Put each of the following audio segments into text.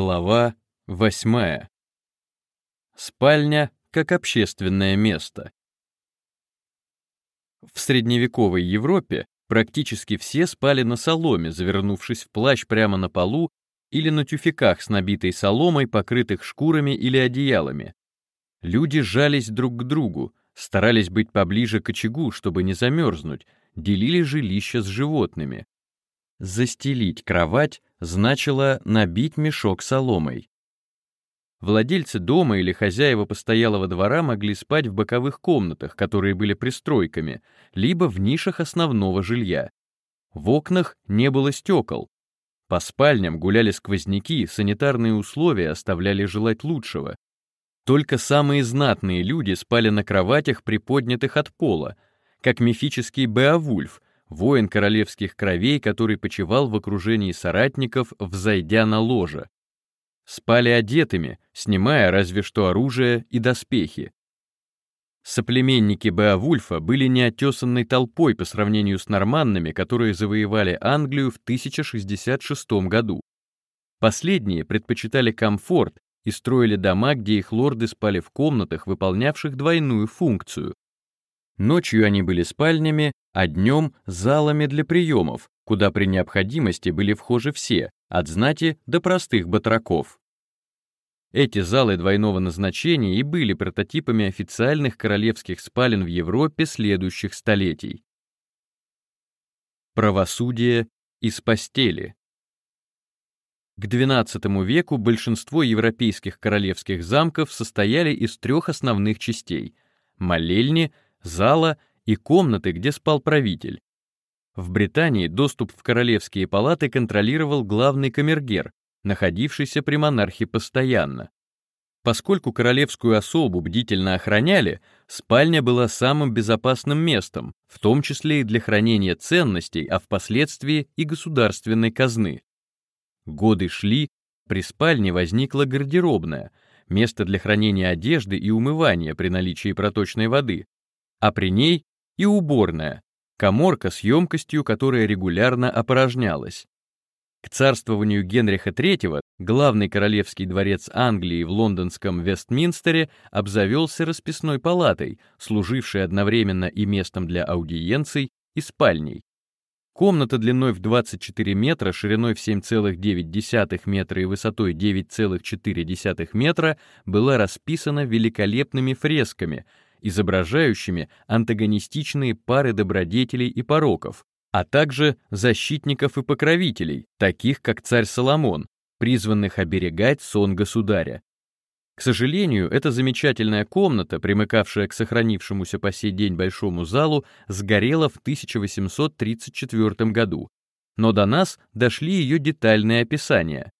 Глава 8. Спальня как общественное место. В средневековой Европе практически все спали на соломе, завернувшись в плащ прямо на полу или на тюфяках с набитой соломой, покрытых шкурами или одеялами. Люди жались друг к другу, старались быть поближе к очагу, чтобы не замерзнуть, делили жилища с животными. Застелить кровать значило набить мешок соломой. Владельцы дома или хозяева постоялого двора могли спать в боковых комнатах, которые были пристройками, либо в нишах основного жилья. В окнах не было стекол. По спальням гуляли сквозняки, санитарные условия оставляли желать лучшего. Только самые знатные люди спали на кроватях, приподнятых от пола, как мифический Беовульф, воин королевских кровей, который почивал в окружении соратников, взойдя на ложе. Спали одетыми, снимая разве что оружие и доспехи. Соплеменники Беовульфа были неотесанной толпой по сравнению с норманнами, которые завоевали Англию в 1066 году. Последние предпочитали комфорт и строили дома, где их лорды спали в комнатах, выполнявших двойную функцию Ночью они были спальнями, а днем — залами для приемов, куда при необходимости были вхожи все, от знати до простых батраков. Эти залы двойного назначения и были прототипами официальных королевских спален в Европе следующих столетий. Правосудие из постели. К XII веку большинство европейских королевских замков состояли из трех основных частей — молельни — зала и комнаты, где спал правитель. В Британии доступ в королевские палаты контролировал главный камергер, находившийся при монархе постоянно. Поскольку королевскую особу бдительно охраняли, спальня была самым безопасным местом, в том числе и для хранения ценностей, а впоследствии и государственной казны. Годы шли, при спальне возникла гардеробная, место для хранения одежды и умывания при наличии проточной воды, а при ней и уборная, коморка с емкостью, которая регулярно опорожнялась. К царствованию Генриха III главный королевский дворец Англии в лондонском Вестминстере обзавелся расписной палатой, служившей одновременно и местом для аудиенций, и спальней. Комната длиной в 24 метра, шириной в 7,9 метра и высотой 9,4 метра была расписана великолепными фресками — изображающими антагонистичные пары добродетелей и пороков, а также защитников и покровителей, таких как царь Соломон, призванных оберегать сон государя. К сожалению, эта замечательная комната, примыкавшая к сохранившемуся по сей день большому залу, сгорела в 1834 году, но до нас дошли ее детальные описания.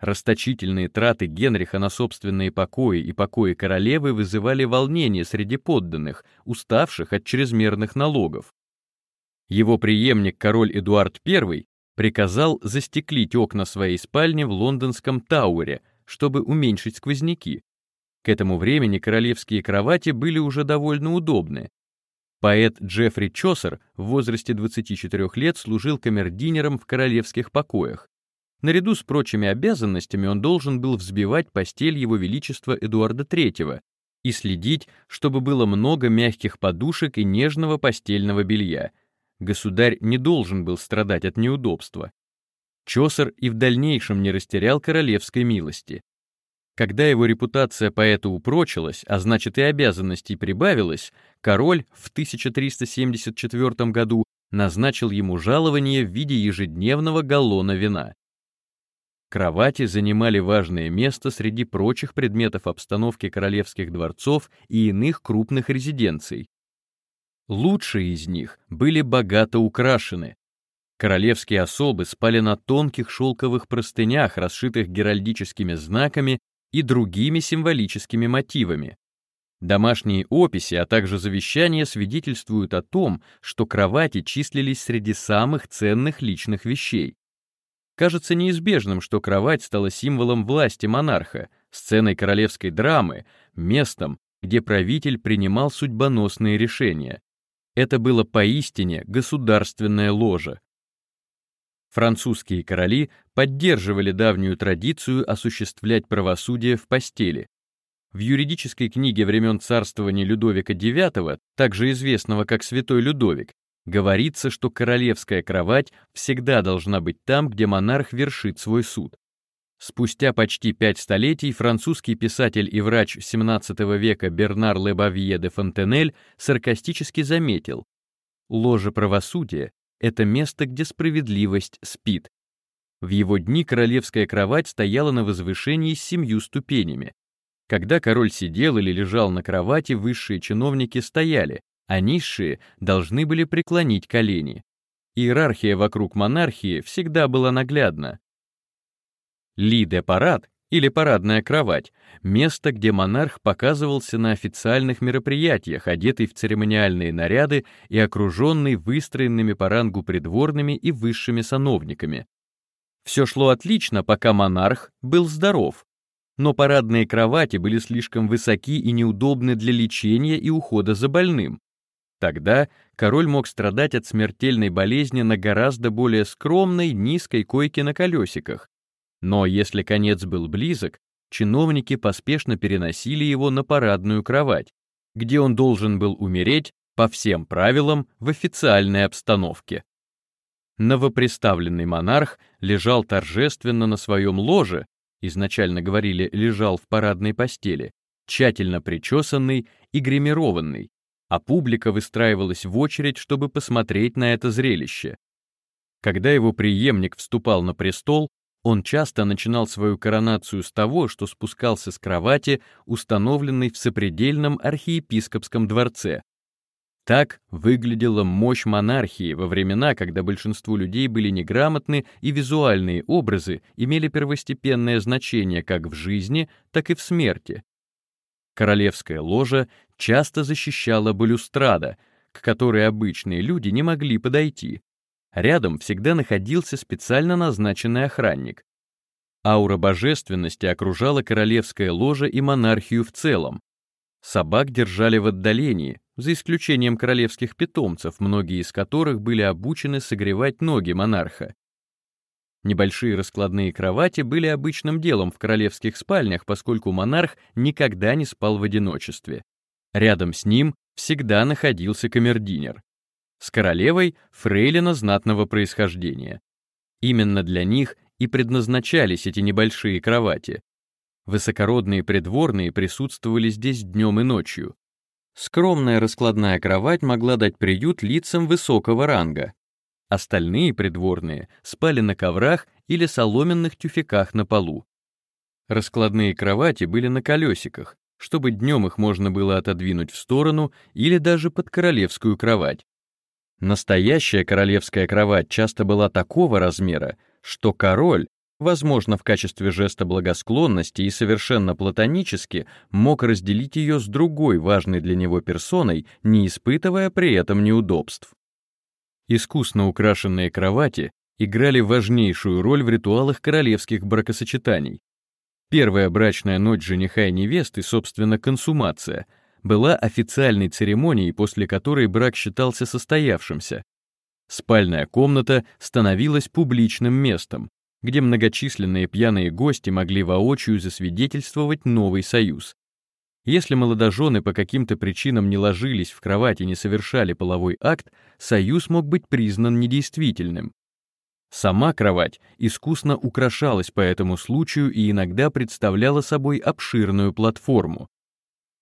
Расточительные траты Генриха на собственные покои и покои королевы вызывали волнение среди подданных, уставших от чрезмерных налогов. Его преемник король Эдуард I приказал застеклить окна своей спальни в лондонском Тауэре, чтобы уменьшить сквозняки. К этому времени королевские кровати были уже довольно удобны. Поэт Джеффри Чосер в возрасте 24 лет служил камердинером в королевских покоях. Наряду с прочими обязанностями он должен был взбивать постель его величества Эдуарда III и следить, чтобы было много мягких подушек и нежного постельного белья. Государь не должен был страдать от неудобства. Чосер и в дальнейшем не растерял королевской милости. Когда его репутация поэта упрочилась, а значит и обязанностей прибавилось, король в 1374 году назначил ему жалование в виде ежедневного галлона вина. Кровати занимали важное место среди прочих предметов обстановки королевских дворцов и иных крупных резиденций. Лучшие из них были богато украшены. Королевские особы спали на тонких шелковых простынях, расшитых геральдическими знаками и другими символическими мотивами. Домашние описи, а также завещания свидетельствуют о том, что кровати числились среди самых ценных личных вещей. Кажется неизбежным, что кровать стала символом власти монарха, сценой королевской драмы, местом, где правитель принимал судьбоносные решения. Это было поистине государственное ложе. Французские короли поддерживали давнюю традицию осуществлять правосудие в постели. В юридической книге времен царствования Людовика IX, также известного как Святой Людовик, говорится, что королевская кровать всегда должна быть там, где монарх вершит свой суд. Спустя почти пять столетий французский писатель и врач XVII века Бернар Лебавье де Фонтенель саркастически заметил, «Ложе правосудия — это место, где справедливость спит». В его дни королевская кровать стояла на возвышении с семью ступенями. Когда король сидел или лежал на кровати, высшие чиновники стояли, а низшие должны были преклонить колени. Иерархия вокруг монархии всегда была наглядна. Ли-де-парад или парадная кровать — место, где монарх показывался на официальных мероприятиях, одетый в церемониальные наряды и окруженный выстроенными по рангу придворными и высшими сановниками. Все шло отлично, пока монарх был здоров, но парадные кровати были слишком высоки и неудобны для лечения и ухода за больным. Тогда король мог страдать от смертельной болезни на гораздо более скромной низкой койке на колесиках, но если конец был близок, чиновники поспешно переносили его на парадную кровать, где он должен был умереть по всем правилам в официальной обстановке. Новоприставленный монарх лежал торжественно на своем ложе, изначально говорили лежал в парадной постели, тщательно причесанный и гримированный, а публика выстраивалась в очередь, чтобы посмотреть на это зрелище. Когда его преемник вступал на престол, он часто начинал свою коронацию с того, что спускался с кровати, установленной в сопредельном архиепископском дворце. Так выглядела мощь монархии во времена, когда большинству людей были неграмотны и визуальные образы имели первостепенное значение как в жизни, так и в смерти. Королевская ложа часто защищала балюстрада, к которой обычные люди не могли подойти, Рядом всегда находился специально назначенный охранник. Аура божественности окружала королевское ложе и монархию в целом. Собак держали в отдалении, за исключением королевских питомцев, многие из которых были обучены согревать ноги монарха. Небольшие раскладные кровати были обычным делом в королевских спальнях, поскольку монарх никогда не спал в одиночестве. Рядом с ним всегда находился камердинер. С королевой фрейлина знатного происхождения. Именно для них и предназначались эти небольшие кровати. Высокородные придворные присутствовали здесь днем и ночью. Скромная раскладная кровать могла дать приют лицам высокого ранга. Остальные придворные спали на коврах или соломенных тюфяках на полу. Раскладные кровати были на колесиках, чтобы днем их можно было отодвинуть в сторону или даже под королевскую кровать. Настоящая королевская кровать часто была такого размера, что король, возможно, в качестве жеста благосклонности и совершенно платонически, мог разделить ее с другой важной для него персоной, не испытывая при этом неудобств. Искусно украшенные кровати играли важнейшую роль в ритуалах королевских бракосочетаний. Первая брачная ночь жениха и невесты, собственно, консумация — была официальной церемонией, после которой брак считался состоявшимся. Спальная комната становилась публичным местом, где многочисленные пьяные гости могли воочию засвидетельствовать новый союз. Если молодожены по каким-то причинам не ложились в кровать и не совершали половой акт, союз мог быть признан недействительным. Сама кровать искусно украшалась по этому случаю и иногда представляла собой обширную платформу.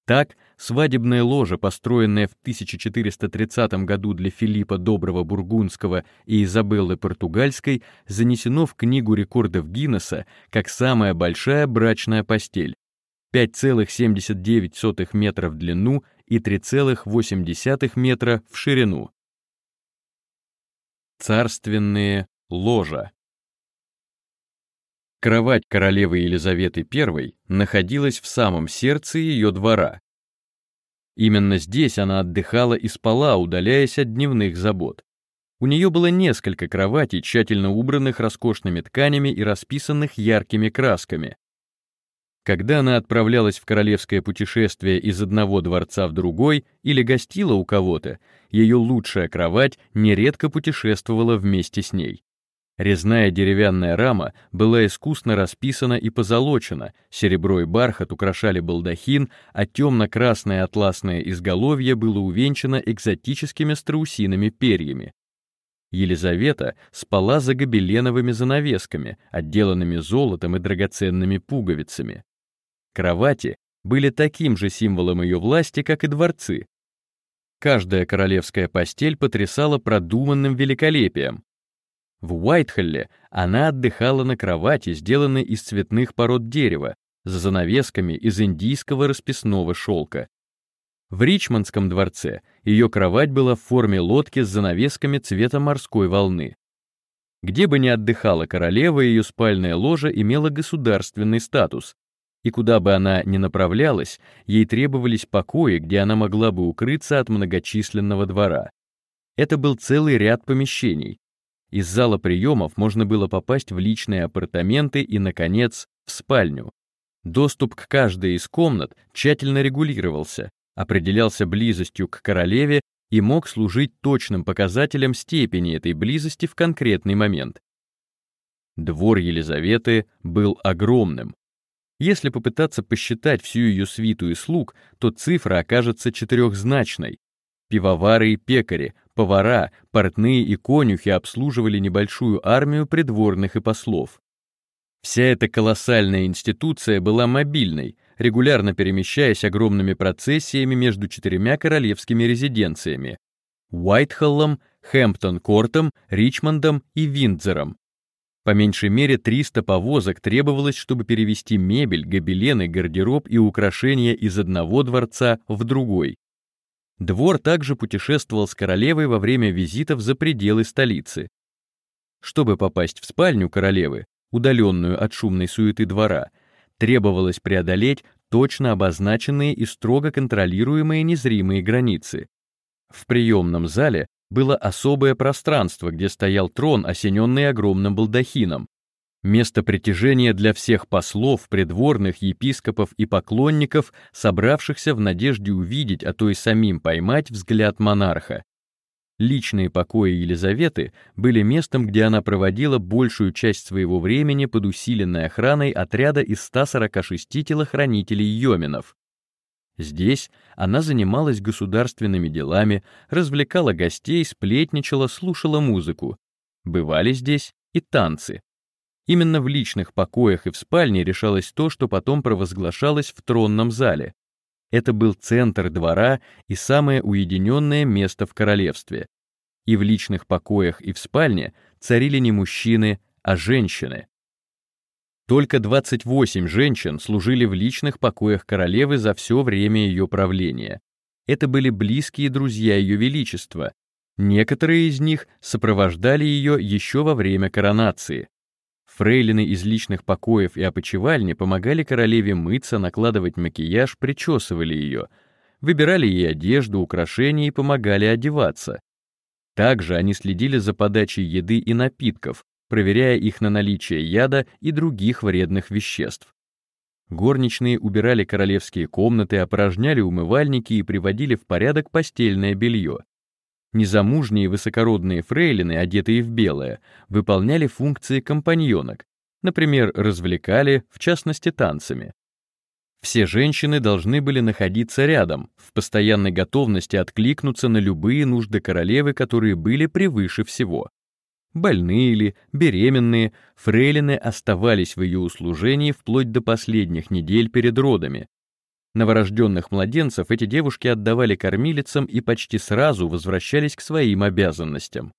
Так, свадебное ложе, построенное в 1430 году для Филиппа Доброго Бургундского и Изабеллы Португальской, занесено в Книгу рекордов Гиннесса как самая большая брачная постель. 5,79 метра в длину и 3,8 метра в ширину. Царственные ложа Кровать королевы Елизаветы I находилась в самом сердце ее двора. Именно здесь она отдыхала и спала, удаляясь от дневных забот. У нее было несколько кроватей, тщательно убранных роскошными тканями и расписанных яркими красками. Когда она отправлялась в королевское путешествие из одного дворца в другой или гостила у кого-то, ее лучшая кровать нередко путешествовала вместе с ней. Резная деревянная рама была искусно расписана и позолочена, серебро и бархат украшали балдахин, а темно-красное атласное изголовье было увенчано экзотическими страусиными перьями. Елизавета спала за гобеленовыми занавесками, отделанными золотом и драгоценными пуговицами. Кровати были таким же символом ее власти, как и дворцы. Каждая королевская постель потрясала продуманным великолепием, в Уайтхолле она отдыхала на кровати, сделанной из цветных пород дерева, за занавесками из индийского расписного шелка. В Ричмондском дворце ее кровать была в форме лодки с занавесками цвета морской волны. Где бы ни отдыхала королева, ее спальная ложа имела государственный статус, и куда бы она ни направлялась, ей требовались покои, где она могла бы укрыться от многочисленного двора. Это был целый ряд помещений, из зала приемов можно было попасть в личные апартаменты и, наконец, в спальню. Доступ к каждой из комнат тщательно регулировался, определялся близостью к королеве и мог служить точным показателем степени этой близости в конкретный момент. Двор Елизаветы был огромным. Если попытаться посчитать всю ее свиту и слуг, то цифра окажется четырехзначной. Пивовары и пекари, Повара, портные и конюхи обслуживали небольшую армию придворных и послов. Вся эта колоссальная институция была мобильной, регулярно перемещаясь огромными процессиями между четырьмя королевскими резиденциями — Уайтхоллом, Хэмптон-Кортом, Ричмондом и Виндзором. По меньшей мере 300 повозок требовалось, чтобы перевести мебель, гобелены, гардероб и украшения из одного дворца в другой. Двор также путешествовал с королевой во время визитов за пределы столицы. Чтобы попасть в спальню королевы, удаленную от шумной суеты двора, требовалось преодолеть точно обозначенные и строго контролируемые незримые границы. В приемном зале было особое пространство, где стоял трон, осененный огромным балдахином, место притяжения для всех послов, придворных, епископов и поклонников, собравшихся в надежде увидеть, а то и самим поймать взгляд монарха. Личные покои Елизаветы были местом, где она проводила большую часть своего времени под усиленной охраной отряда из 146 телохранителей йоминов. Здесь она занималась государственными делами, развлекала гостей, сплетничала, слушала музыку. Бывали здесь и танцы. Именно в личных покоях и в спальне решалось то, что потом провозглашалось в тронном зале. Это был центр двора и самое уединенное место в королевстве. И в личных покоях и в спальне царили не мужчины, а женщины. Только 28 женщин служили в личных покоях королевы за все время ее правления. Это были близкие друзья ее величества. Некоторые из них сопровождали ее еще во время коронации. Фрейлины из личных покоев и опочивальни помогали королеве мыться, накладывать макияж, причесывали ее, выбирали ей одежду, украшения и помогали одеваться. Также они следили за подачей еды и напитков, проверяя их на наличие яда и других вредных веществ. Горничные убирали королевские комнаты, опорожняли умывальники и приводили в порядок постельное белье. Незамужние высокородные фрейлины, одетые в белое, выполняли функции компаньонок, например, развлекали, в частности, танцами. Все женщины должны были находиться рядом, в постоянной готовности откликнуться на любые нужды королевы, которые были превыше всего. Больные или беременные, фрейлины оставались в ее услужении вплоть до последних недель перед родами, Новорожденных младенцев эти девушки отдавали кормилицам и почти сразу возвращались к своим обязанностям.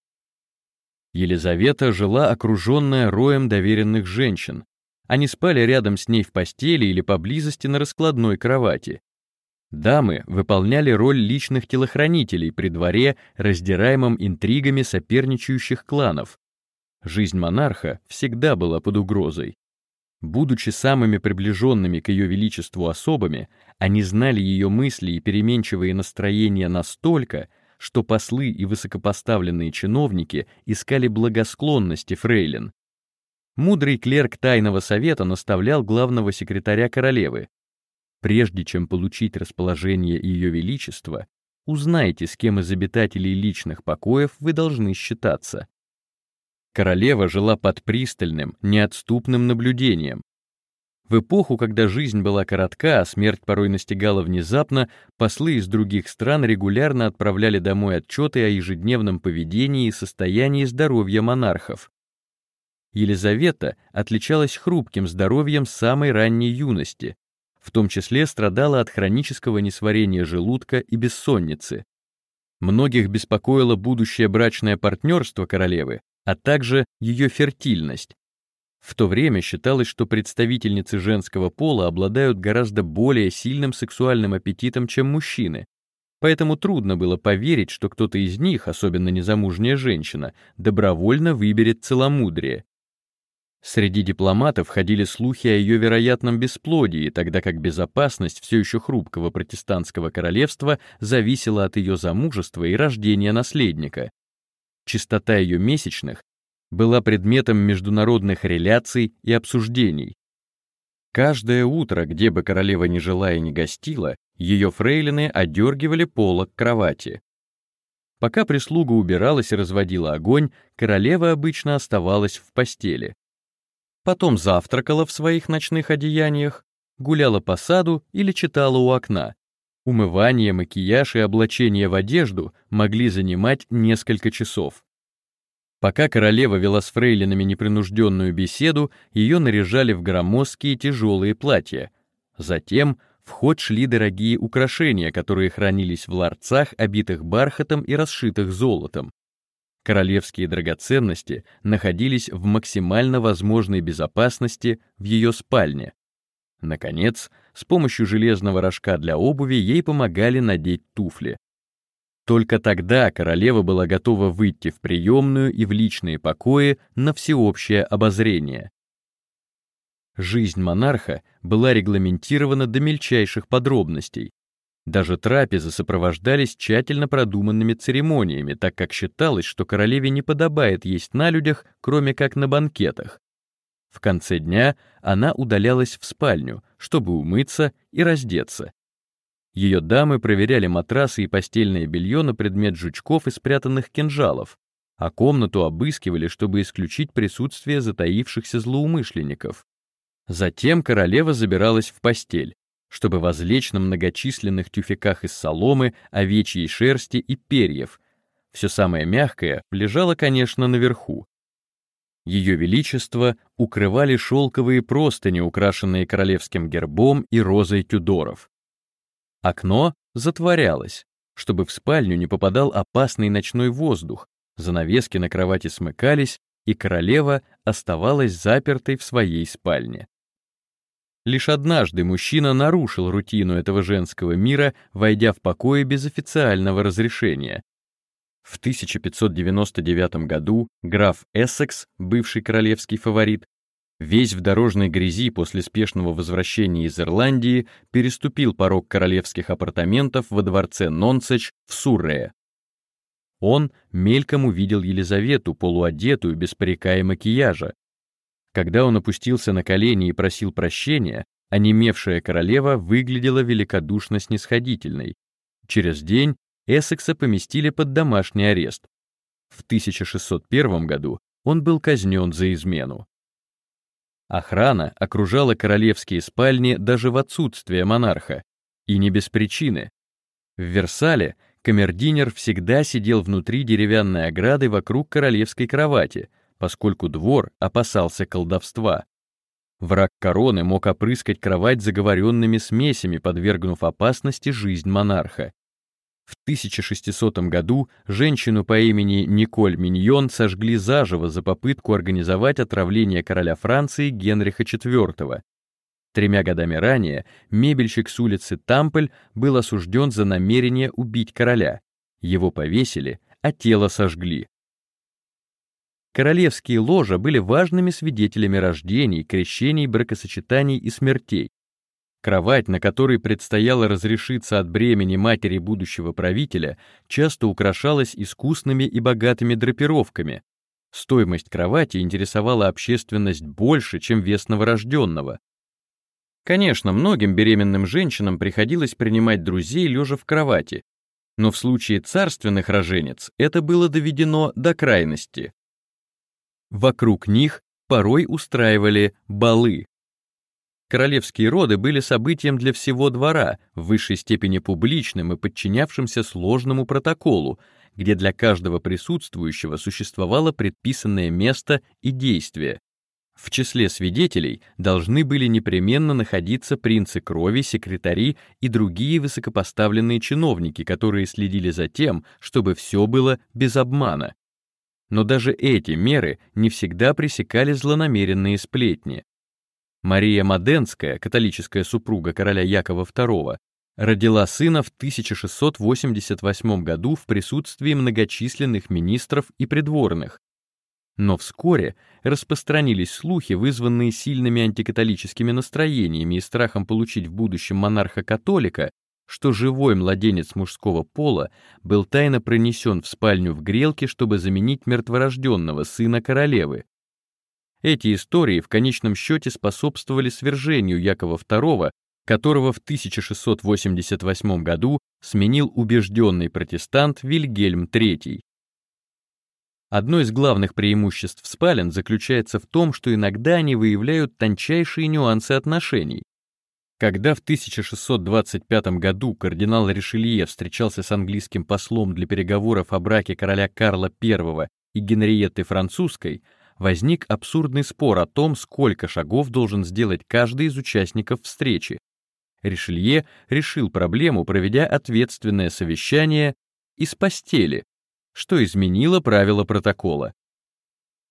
Елизавета жила окруженная роем доверенных женщин. Они спали рядом с ней в постели или поблизости на раскладной кровати. Дамы выполняли роль личных телохранителей при дворе, раздираемом интригами соперничающих кланов. Жизнь монарха всегда была под угрозой. Будучи самыми приближенными к ее величеству особами, они знали ее мысли и переменчивые настроения настолько, что послы и высокопоставленные чиновники искали благосклонности фрейлин. Мудрый клерк тайного совета наставлял главного секретаря королевы. Прежде чем получить расположение ее величества, узнайте, с кем из обитателей личных покоев вы должны считаться. Королева жила под пристальным, неотступным наблюдением. В эпоху, когда жизнь была коротка, а смерть порой настигала внезапно, послы из других стран регулярно отправляли домой отчеты о ежедневном поведении и состоянии здоровья монархов. Елизавета отличалась хрупким здоровьем самой ранней юности, в том числе страдала от хронического несварения желудка и бессонницы. Многих беспокоило будущее брачное партнерство королевы, а также ее фертильность. В то время считалось, что представительницы женского пола обладают гораздо более сильным сексуальным аппетитом, чем мужчины, поэтому трудно было поверить, что кто-то из них, особенно незамужняя женщина, добровольно выберет целомудрие. Среди дипломатов ходили слухи о ее вероятном бесплодии, тогда как безопасность все еще хрупкого протестантского королевства зависела от ее замужества и рождения наследника чистота ее месячных была предметом международных реляций и обсуждений. Каждое утро, где бы королева ни жила и не гостила, ее фрейлины одергивали полок кровати. Пока прислуга убиралась и разводила огонь, королева обычно оставалась в постели. Потом завтракала в своих ночных одеяниях, гуляла по саду или читала у окна, Умывание, макияж и облачение в одежду могли занимать несколько часов. Пока королева вела с фрейлинами непринужденную беседу, ее наряжали в громоздкие тяжелые платья. Затем в ход шли дорогие украшения, которые хранились в ларцах, обитых бархатом и расшитых золотом. Королевские драгоценности находились в максимально возможной безопасности в ее спальне. Наконец, с помощью железного рожка для обуви ей помогали надеть туфли. Только тогда королева была готова выйти в приемную и в личные покои на всеобщее обозрение. Жизнь монарха была регламентирована до мельчайших подробностей. Даже трапезы сопровождались тщательно продуманными церемониями, так как считалось, что королеве не подобает есть на людях, кроме как на банкетах. В конце дня она удалялась в спальню, чтобы умыться и раздеться. Ее дамы проверяли матрасы и постельное белье на предмет жучков и спрятанных кинжалов, а комнату обыскивали, чтобы исключить присутствие затаившихся злоумышленников. Затем королева забиралась в постель, чтобы возлечь на многочисленных тюфяках из соломы, овечьей шерсти и перьев. Все самое мягкое лежало, конечно, наверху, ее Величество укрывали шелковые простыни, украшенные королевским гербом и розой Тюдоров. Окно затворялось, чтобы в спальню не попадал опасный ночной воздух, занавески на кровати смыкались, и королева оставалась запертой в своей спальне. Лишь однажды мужчина нарушил рутину этого женского мира, войдя в покои без официального разрешения, в 1599 году граф Эссекс, бывший королевский фаворит, весь в дорожной грязи после спешного возвращения из Ирландии, переступил порог королевских апартаментов во дворце Нонсеч в Суррее. Он мельком увидел Елизавету, полуодетую, без парика и макияжа. Когда он опустился на колени и просил прощения, онемевшая королева выглядела великодушно снисходительной. Через день Эссекса поместили под домашний арест. В 1601 году он был казнен за измену. Охрана окружала королевские спальни даже в отсутствие монарха, и не без причины. В Версале камердинер всегда сидел внутри деревянной ограды вокруг королевской кровати, поскольку двор опасался колдовства. Враг короны мог опрыскать кровать заговоренными смесями, подвергнув опасности жизнь монарха. В 1600 году женщину по имени Николь Миньон сожгли заживо за попытку организовать отравление короля Франции Генриха IV. Тремя годами ранее мебельщик с улицы Тампель был осужден за намерение убить короля. Его повесили, а тело сожгли. Королевские ложа были важными свидетелями рождений, крещений, бракосочетаний и смертей. Кровать, на которой предстояло разрешиться от бремени матери будущего правителя, часто украшалась искусными и богатыми драпировками. Стоимость кровати интересовала общественность больше, чем вес новорожденного. Конечно, многим беременным женщинам приходилось принимать друзей лежа в кровати, но в случае царственных роженец это было доведено до крайности. Вокруг них порой устраивали балы. Королевские роды были событием для всего двора, в высшей степени публичным и подчинявшимся сложному протоколу, где для каждого присутствующего существовало предписанное место и действие. В числе свидетелей должны были непременно находиться принцы крови, секретари и другие высокопоставленные чиновники, которые следили за тем, чтобы все было без обмана. Но даже эти меры не всегда пресекали злонамеренные сплетни. Мария Маденская, католическая супруга короля Якова II, родила сына в 1688 году в присутствии многочисленных министров и придворных. Но вскоре распространились слухи, вызванные сильными антикатолическими настроениями и страхом получить в будущем монарха-католика, что живой младенец мужского пола был тайно пронесен в спальню в грелке, чтобы заменить мертворожденного сына королевы. Эти истории в конечном счете способствовали свержению Якова II, которого в 1688 году сменил убежденный протестант Вильгельм III. Одно из главных преимуществ спален заключается в том, что иногда они выявляют тончайшие нюансы отношений. Когда в 1625 году кардинал Ришелье встречался с английским послом для переговоров о браке короля Карла I и Генриетты Французской, возник абсурдный спор о том, сколько шагов должен сделать каждый из участников встречи. Ришелье решил проблему, проведя ответственное совещание из постели, что изменило правила протокола.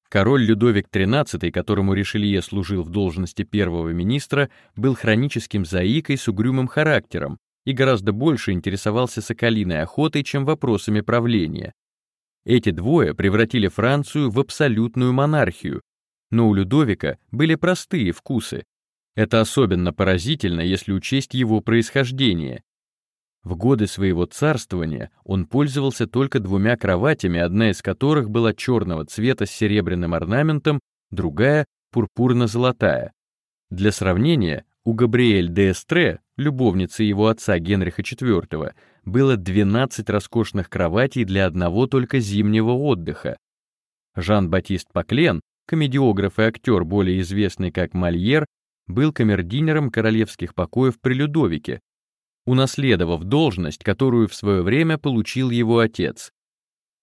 Король Людовик XIII, которому Ришелье служил в должности первого министра, был хроническим заикой с угрюмым характером и гораздо больше интересовался соколиной охотой, чем вопросами правления. Эти двое превратили Францию в абсолютную монархию, но у Людовика были простые вкусы. Это особенно поразительно, если учесть его происхождение. В годы своего царствования он пользовался только двумя кроватями, одна из которых была черного цвета с серебряным орнаментом, другая — пурпурно-золотая. Для сравнения, у Габриэль де Эстре, любовницы его отца Генриха IV, было 12 роскошных кроватей для одного только зимнего отдыха. Жан-Батист Паклен, комедиограф и актер, более известный как Мольер, был камердинером королевских покоев при Людовике, унаследовав должность, которую в свое время получил его отец.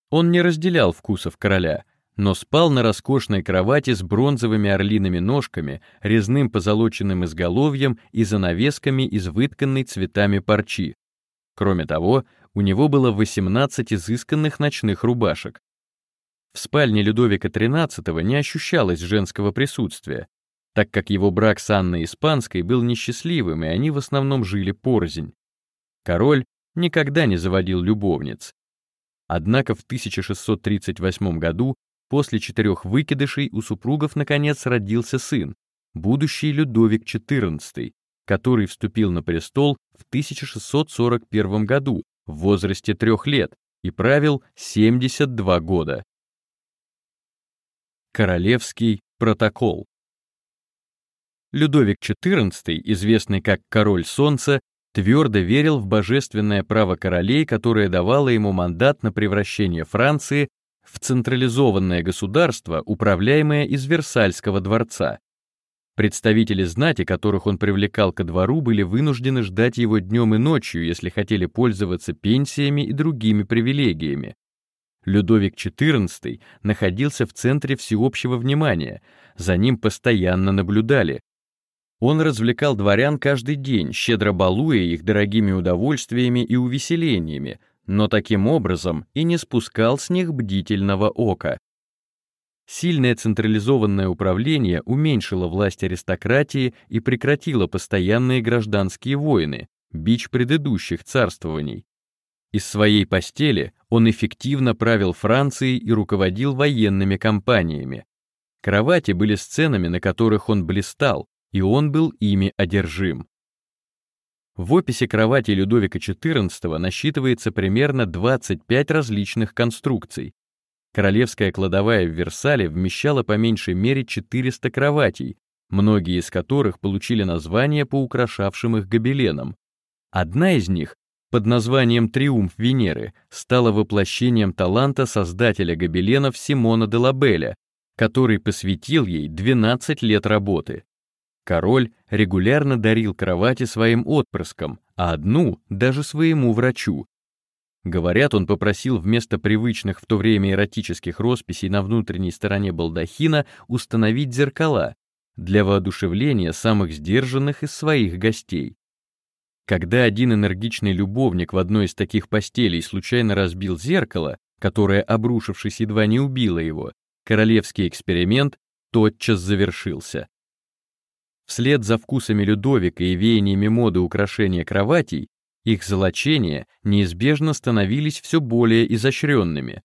Он не разделял вкусов короля, но спал на роскошной кровати с бронзовыми орлиными ножками, резным позолоченным изголовьем и занавесками из вытканной цветами парчи. Кроме того, у него было 18 изысканных ночных рубашек. В спальне Людовика XIII не ощущалось женского присутствия, так как его брак с Анной Испанской был несчастливым, и они в основном жили порознь. Король никогда не заводил любовниц. Однако в 1638 году, после четырех выкидышей, у супругов наконец родился сын, будущий Людовик XIV, который вступил на престол в 1641 году в возрасте трех лет и правил 72 года. Королевский протокол Людовик XIV, известный как Король Солнца, твердо верил в божественное право королей, которое давало ему мандат на превращение Франции в централизованное государство, управляемое из Версальского дворца. Представители знати, которых он привлекал ко двору, были вынуждены ждать его днем и ночью, если хотели пользоваться пенсиями и другими привилегиями. Людовик XIV находился в центре всеобщего внимания, за ним постоянно наблюдали. Он развлекал дворян каждый день, щедро балуя их дорогими удовольствиями и увеселениями, но таким образом и не спускал с них бдительного ока. Сильное централизованное управление уменьшило власть аристократии и прекратило постоянные гражданские войны, бич предыдущих царствований. Из своей постели он эффективно правил Францией и руководил военными кампаниями. Кровати были сценами, на которых он блистал, и он был ими одержим. В описи кровати Людовика XIV насчитывается примерно 25 различных конструкций, Королевская кладовая в Версале вмещала по меньшей мере 400 кроватей, многие из которых получили название по украшавшим их гобеленам. Одна из них, под названием «Триумф Венеры», стала воплощением таланта создателя гобеленов Симона де Лабеля, который посвятил ей 12 лет работы. Король регулярно дарил кровати своим отпрыскам, а одну даже своему врачу. Говорят, он попросил вместо привычных в то время эротических росписей на внутренней стороне балдахина установить зеркала для воодушевления самых сдержанных из своих гостей. Когда один энергичный любовник в одной из таких постелей случайно разбил зеркало, которое, обрушившись, едва не убило его, королевский эксперимент тотчас завершился. Вслед за вкусами Людовика и веяниями моды украшения кроватей, их золочения неизбежно становились все более изощренными.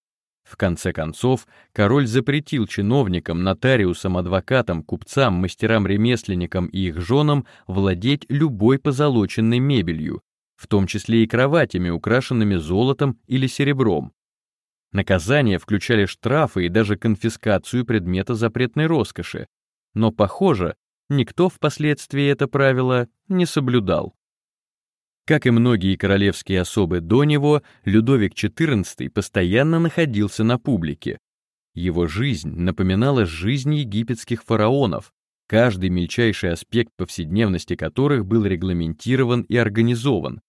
В конце концов, король запретил чиновникам, нотариусам, адвокатам, купцам, мастерам-ремесленникам и их женам владеть любой позолоченной мебелью, в том числе и кроватями, украшенными золотом или серебром. Наказания включали штрафы и даже конфискацию предмета запретной роскоши, но, похоже, никто впоследствии это правило не соблюдал. Как и многие королевские особы до него, Людовик XIV постоянно находился на публике. Его жизнь напоминала жизнь египетских фараонов, каждый мельчайший аспект повседневности которых был регламентирован и организован.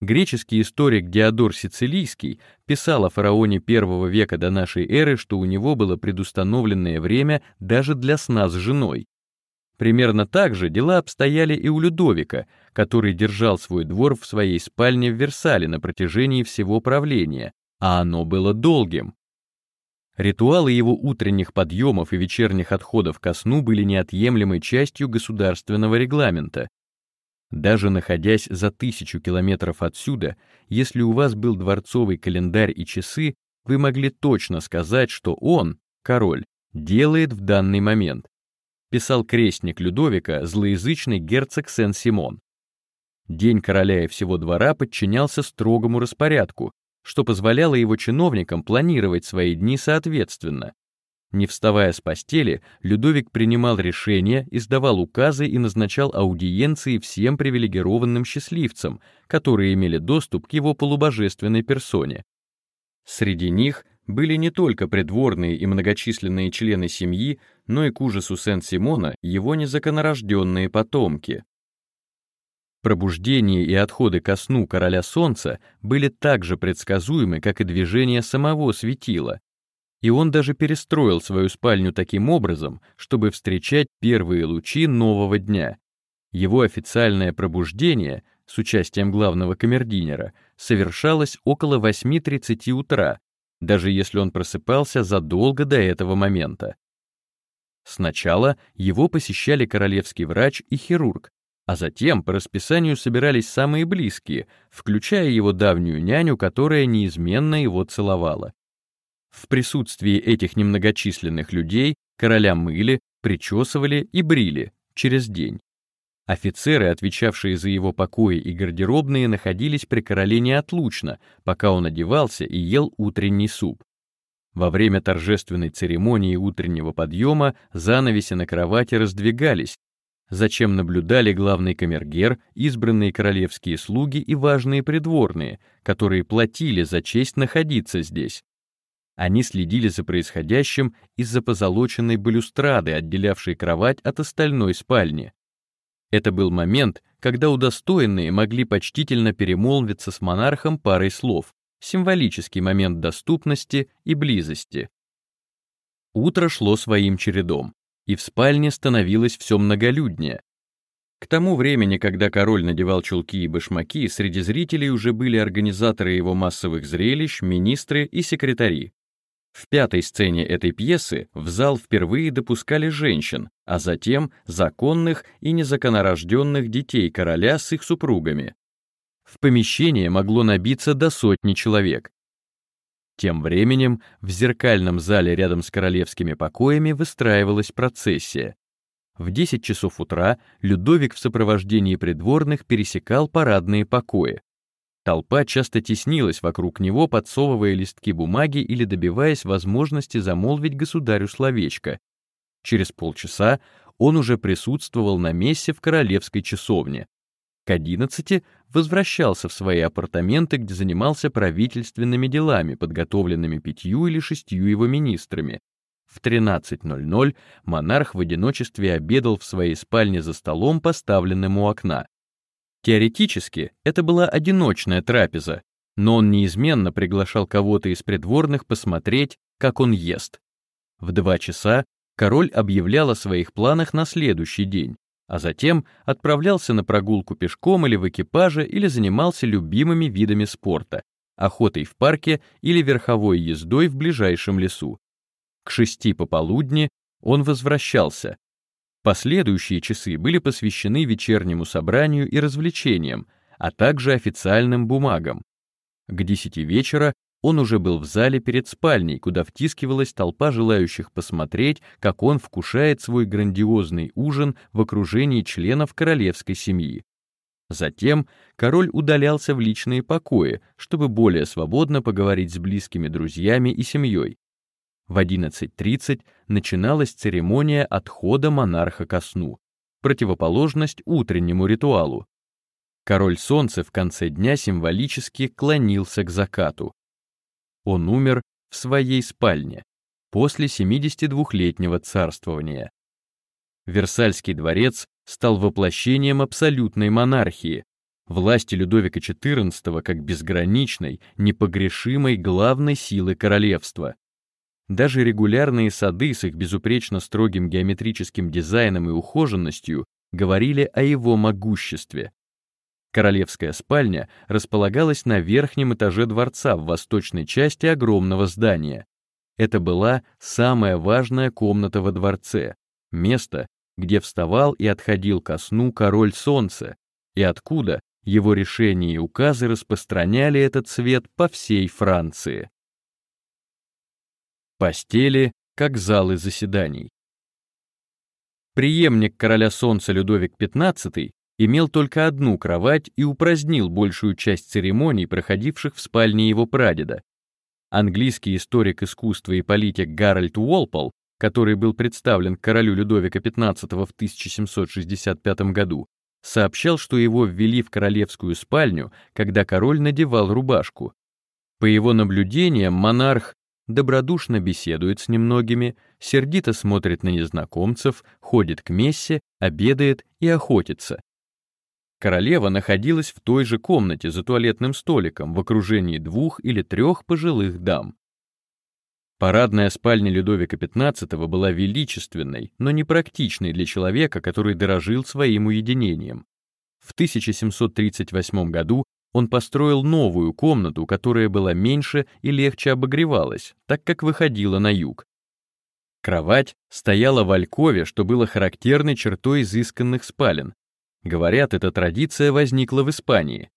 Греческий историк Диодор Сицилийский писал о фараоне первого века до нашей эры, что у него было предустановленное время даже для сна с женой. Примерно так же дела обстояли и у Людовика, который держал свой двор в своей спальне в Версале на протяжении всего правления, а оно было долгим. Ритуалы его утренних подъемов и вечерних отходов ко сну были неотъемлемой частью государственного регламента. Даже находясь за тысячу километров отсюда, если у вас был дворцовый календарь и часы, вы могли точно сказать, что он, король, делает в данный момент писал крестник Людовика, злоязычный герцог Сен-Симон. День короля и всего двора подчинялся строгому распорядку, что позволяло его чиновникам планировать свои дни соответственно. Не вставая с постели, Людовик принимал решения, издавал указы и назначал аудиенции всем привилегированным счастливцам, которые имели доступ к его полубожественной персоне. Среди них были не только придворные и многочисленные члены семьи, но и к ужасу Сен-Симона его незаконорожденные потомки. Пробуждение и отходы ко сну короля солнца были так же предсказуемы, как и движение самого светила, и он даже перестроил свою спальню таким образом, чтобы встречать первые лучи нового дня. Его официальное пробуждение с участием главного камердинера совершалось около 8.30 утра, даже если он просыпался задолго до этого момента. Сначала его посещали королевский врач и хирург, а затем по расписанию собирались самые близкие, включая его давнюю няню, которая неизменно его целовала. В присутствии этих немногочисленных людей короля мыли, причесывали и брили через день. Офицеры, отвечавшие за его покои и гардеробные, находились при короле неотлучно, пока он одевался и ел утренний суп. Во время торжественной церемонии утреннего подъема занавеси на кровати раздвигались, зачем наблюдали главный камергер, избранные королевские слуги и важные придворные, которые платили за честь находиться здесь. Они следили за происходящим из-за позолоченной балюстрады, отделявшей кровать от остальной спальни. Это был момент, когда удостоенные могли почтительно перемолвиться с монархом парой слов, символический момент доступности и близости. Утро шло своим чередом, и в спальне становилось все многолюднее. К тому времени, когда король надевал чулки и башмаки, среди зрителей уже были организаторы его массовых зрелищ, министры и секретари. В пятой сцене этой пьесы в зал впервые допускали женщин, а затем законных и незаконорожденных детей короля с их супругами. В помещение могло набиться до сотни человек. Тем временем в зеркальном зале рядом с королевскими покоями выстраивалась процессия. В 10 часов утра Людовик в сопровождении придворных пересекал парадные покои. Толпа часто теснилась вокруг него, подсовывая листки бумаги или добиваясь возможности замолвить государю словечко. Через полчаса он уже присутствовал на мессе в королевской часовне. К одиннадцати возвращался в свои апартаменты, где занимался правительственными делами, подготовленными пятью или шестью его министрами. в 13.00 монарх в одиночестве обедал в своей спальне за столом, поставленным у окна. Теоретически, это была одиночная трапеза, но он неизменно приглашал кого-то из придворных посмотреть, как он ест. В два часа король объявлял о своих планах на следующий день, а затем отправлялся на прогулку пешком или в экипаже или занимался любимыми видами спорта, охотой в парке или верховой ездой в ближайшем лесу. К шести пополудни он возвращался. Последующие часы были посвящены вечернему собранию и развлечениям, а также официальным бумагам. К десяти вечера он уже был в зале перед спальней, куда втискивалась толпа желающих посмотреть, как он вкушает свой грандиозный ужин в окружении членов королевской семьи. Затем король удалялся в личные покои, чтобы более свободно поговорить с близкими друзьями и семьей. В 11.30 начиналась церемония отхода монарха ко сну, противоположность утреннему ритуалу. Король солнца в конце дня символически клонился к закату. Он умер в своей спальне после 72-летнего царствования. Версальский дворец стал воплощением абсолютной монархии, власти Людовика XIV как безграничной, непогрешимой главной силы королевства. Даже регулярные сады с их безупречно строгим геометрическим дизайном и ухоженностью говорили о его могуществе. Королевская спальня располагалась на верхнем этаже дворца в восточной части огромного здания. Это была самая важная комната во дворце, место, где вставал и отходил ко сну король солнца, и откуда его решения и указы распространяли этот свет по всей Франции. Постели, как залы заседаний. Приемник короля солнца Людовик XV имел только одну кровать и упразднил большую часть церемоний, проходивших в спальне его прадеда. Английский историк искусства и политик Гарольд Уолпол, который был представлен королю Людовика XV в 1765 году, сообщал, что его ввели в королевскую спальню, когда король надевал рубашку. По его наблюдениям, монарх добродушно беседует с немногими, сердито смотрит на незнакомцев, ходит к мессе, обедает и охотится. Королева находилась в той же комнате за туалетным столиком в окружении двух или трех пожилых дам. Парадная спальня Людовика XV была величественной, но непрактичной для человека, который дорожил своим уединением. В 1738 году он построил новую комнату, которая была меньше и легче обогревалась, так как выходила на юг. Кровать стояла в алькове, что было характерной чертой изысканных спален, Говорят, эта традиция возникла в Испании.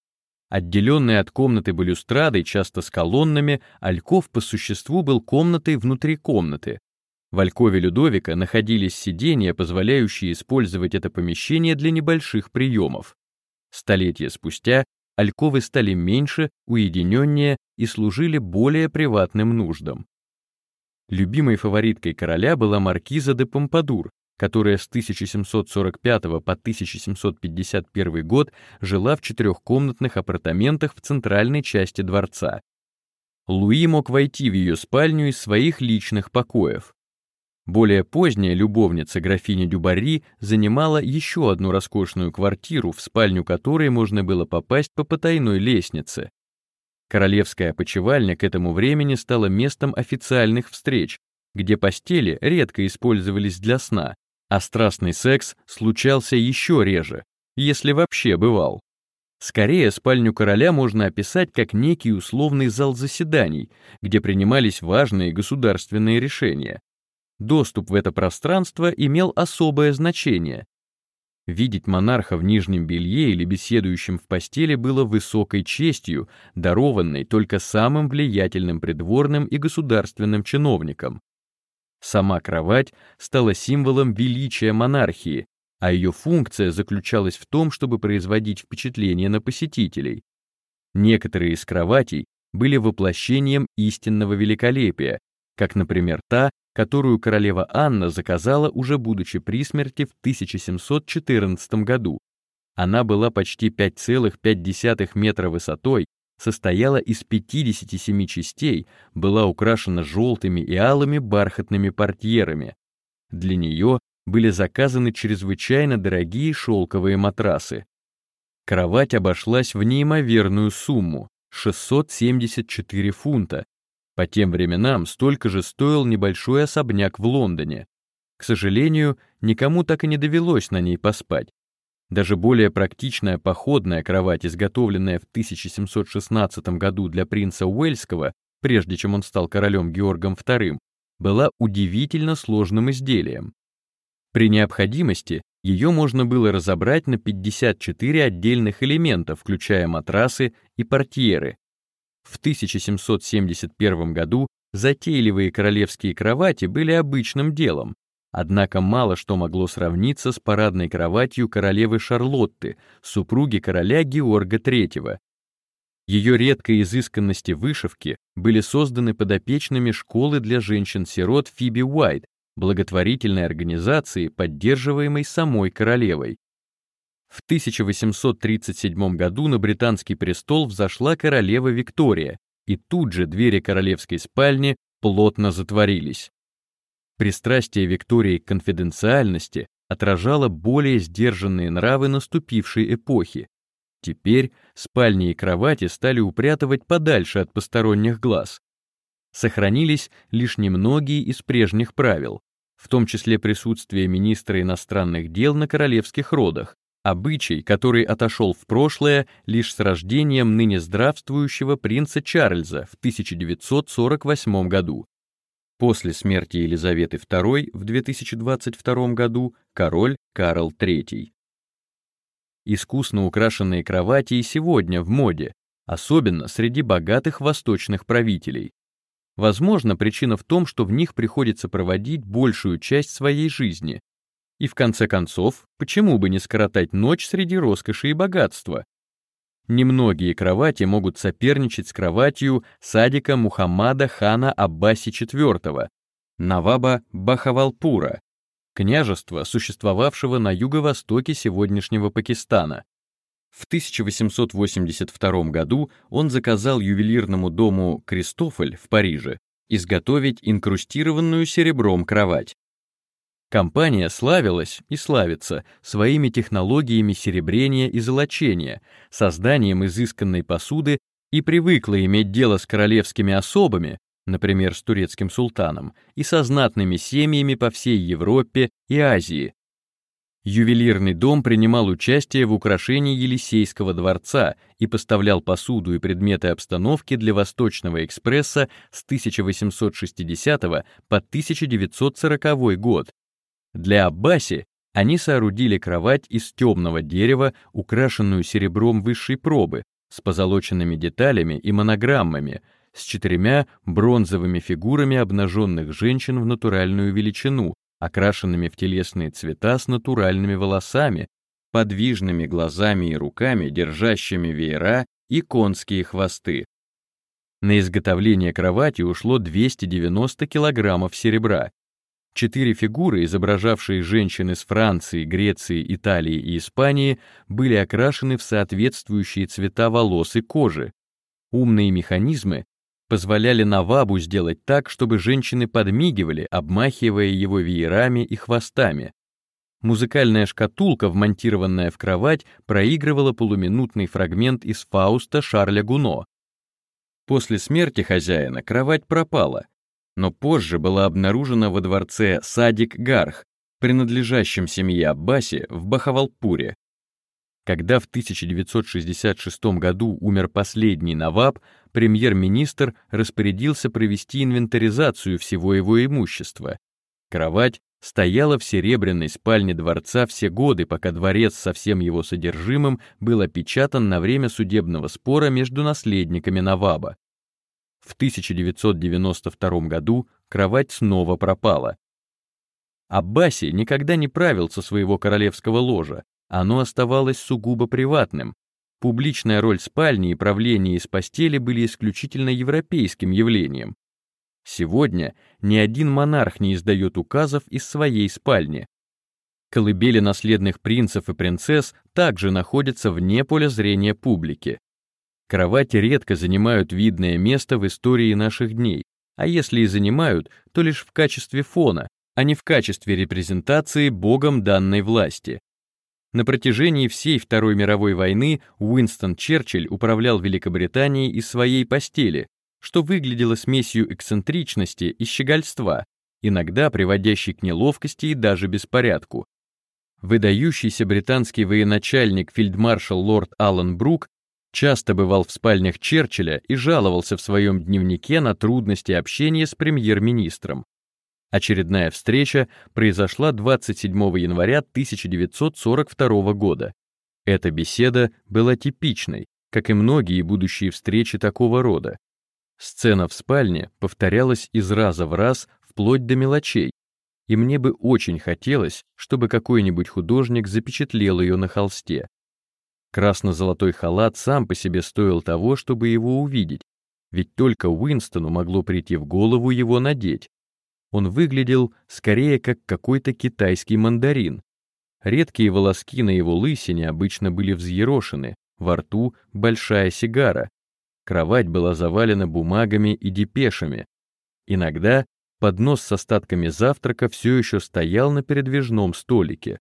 Отделенный от комнаты балюстрадой, часто с колоннами, альков по существу был комнатой внутри комнаты. В алькове Людовика находились сиденья, позволяющие использовать это помещение для небольших приемов. Столетия спустя альковы стали меньше, уединеннее и служили более приватным нуждам. Любимой фавориткой короля была маркиза де Помпадур, которая с 1745 по 1751 год жила в четырехкомнатных апартаментах в центральной части дворца. Луи мог войти в ее спальню из своих личных покоев. Более поздняя любовница графини Дюбари занимала еще одну роскошную квартиру, в спальню которой можно было попасть по потайной лестнице. Королевская опочивальня к этому времени стала местом официальных встреч, где постели редко использовались для сна, а страстный секс случался еще реже, если вообще бывал. Скорее, спальню короля можно описать как некий условный зал заседаний, где принимались важные государственные решения. Доступ в это пространство имел особое значение. Видеть монарха в нижнем белье или беседующим в постели было высокой честью, дарованной только самым влиятельным придворным и государственным чиновникам. Сама кровать стала символом величия монархии, а ее функция заключалась в том, чтобы производить впечатление на посетителей. Некоторые из кроватей были воплощением истинного великолепия, как, например, та, которую королева Анна заказала уже будучи при смерти в 1714 году. Она была почти 5,5 метра высотой состояла из 57 частей, была украшена желтыми и алыми бархатными портьерами. Для нее были заказаны чрезвычайно дорогие шелковые матрасы. Кровать обошлась в неимоверную сумму — 674 фунта. По тем временам столько же стоил небольшой особняк в Лондоне. К сожалению, никому так и не довелось на ней поспать. Даже более практичная походная кровать, изготовленная в 1716 году для принца Уэльского, прежде чем он стал королем Георгом II, была удивительно сложным изделием. При необходимости ее можно было разобрать на 54 отдельных элемента, включая матрасы и портьеры. В 1771 году затейливые королевские кровати были обычным делом, Однако мало что могло сравниться с парадной кроватью королевы Шарлотты, супруги короля Георга III. Ее редкой изысканности вышивки были созданы подопечными школы для женщин-сирот Фиби Уайт, благотворительной организации, поддерживаемой самой королевой. В 1837 году на британский престол взошла королева Виктория, и тут же двери королевской спальни плотно затворились. Пристрастие Виктории к конфиденциальности отражало более сдержанные нравы наступившей эпохи. Теперь спальни и кровати стали упрятывать подальше от посторонних глаз. Сохранились лишь немногие из прежних правил, в том числе присутствие министра иностранных дел на королевских родах, обычай, который отошел в прошлое лишь с рождением ныне здравствующего принца Чарльза в 1948 году. После смерти Елизаветы II в 2022 году король Карл III. Искусно украшенные кровати и сегодня в моде, особенно среди богатых восточных правителей. Возможно, причина в том, что в них приходится проводить большую часть своей жизни. И в конце концов, почему бы не скоротать ночь среди роскоши и богатства? Немногие кровати могут соперничать с кроватью садика Мухаммада хана Аббаси IV, Наваба Бахавалпура, княжества, существовавшего на юго-востоке сегодняшнего Пакистана. В 1882 году он заказал ювелирному дому Кристофоль в Париже изготовить инкрустированную серебром кровать. Компания славилась и славится своими технологиями серебрения и золочения, созданием изысканной посуды и привыкла иметь дело с королевскими особами, например, с турецким султаном, и со знатными семьями по всей Европе и Азии. Ювелирный дом принимал участие в украшении Елисейского дворца и поставлял посуду и предметы обстановки для Восточного экспресса с 1860 по 1940 год, для Аббаси они соорудили кровать из темного дерева, украшенную серебром высшей пробы, с позолоченными деталями и монограммами, с четырьмя бронзовыми фигурами обнаженных женщин в натуральную величину, окрашенными в телесные цвета с натуральными волосами, подвижными глазами и руками, держащими веера и конские хвосты. На изготовление кровати ушло 290 килограммов серебра, Четыре фигуры, изображавшие женщин из Франции, Греции, Италии и Испании, были окрашены в соответствующие цвета волос и кожи. Умные механизмы позволяли Навабу сделать так, чтобы женщины подмигивали, обмахивая его веерами и хвостами. Музыкальная шкатулка, вмонтированная в кровать, проигрывала полуминутный фрагмент из Фауста Шарля Гуно. После смерти хозяина кровать пропала, но позже была обнаружена во дворце Садик-Гарх, принадлежащем семье Аббаси в Бахавалпуре. Когда в 1966 году умер последний Наваб, премьер-министр распорядился провести инвентаризацию всего его имущества. Кровать стояла в серебряной спальне дворца все годы, пока дворец со всем его содержимым был опечатан на время судебного спора между наследниками Наваба. В 1992 году кровать снова пропала. Аббаси никогда не правил со своего королевского ложа, оно оставалось сугубо приватным. Публичная роль спальни и правление из постели были исключительно европейским явлением. Сегодня ни один монарх не издает указов из своей спальни. Колыбели наследных принцев и принцесс также находятся вне поля зрения публики. Кровати редко занимают видное место в истории наших дней, а если и занимают, то лишь в качестве фона, а не в качестве репрезентации Богом данной власти. На протяжении всей Второй мировой войны Уинстон Черчилль управлял Великобританией из своей постели, что выглядело смесью эксцентричности и щегольства, иногда приводящей к неловкости и даже беспорядку. Выдающийся британский военачальник фельдмаршал лорд Аллен Брук часто бывал в спальнях Черчилля и жаловался в своем дневнике на трудности общения с премьер-министром. Очередная встреча произошла 27 января 1942 года. Эта беседа была типичной, как и многие будущие встречи такого рода. Сцена в спальне повторялась из раза в раз вплоть до мелочей, и мне бы очень хотелось, чтобы какой-нибудь художник запечатлел ее на холсте. Красно-золотой халат сам по себе стоил того, чтобы его увидеть, ведь только Уинстону могло прийти в голову его надеть. Он выглядел скорее как какой-то китайский мандарин. Редкие волоски на его лысине обычно были взъерошены, во рту большая сигара. Кровать была завалена бумагами и депешами. Иногда поднос с остатками завтрака все еще стоял на передвижном столике.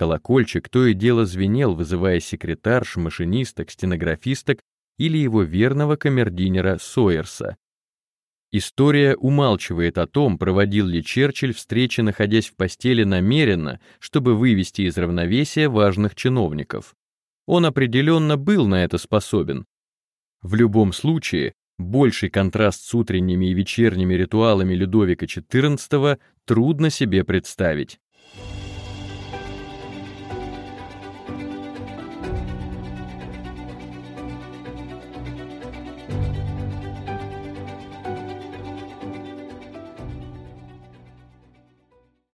Колокольчик то и дело звенел, вызывая секретарш, машинисток, стенографисток или его верного камердинера Сойерса. История умалчивает о том, проводил ли Черчилль встречи, находясь в постели намеренно, чтобы вывести из равновесия важных чиновников. Он определенно был на это способен. В любом случае, больший контраст с утренними и вечерними ритуалами Людовика XIV трудно себе представить.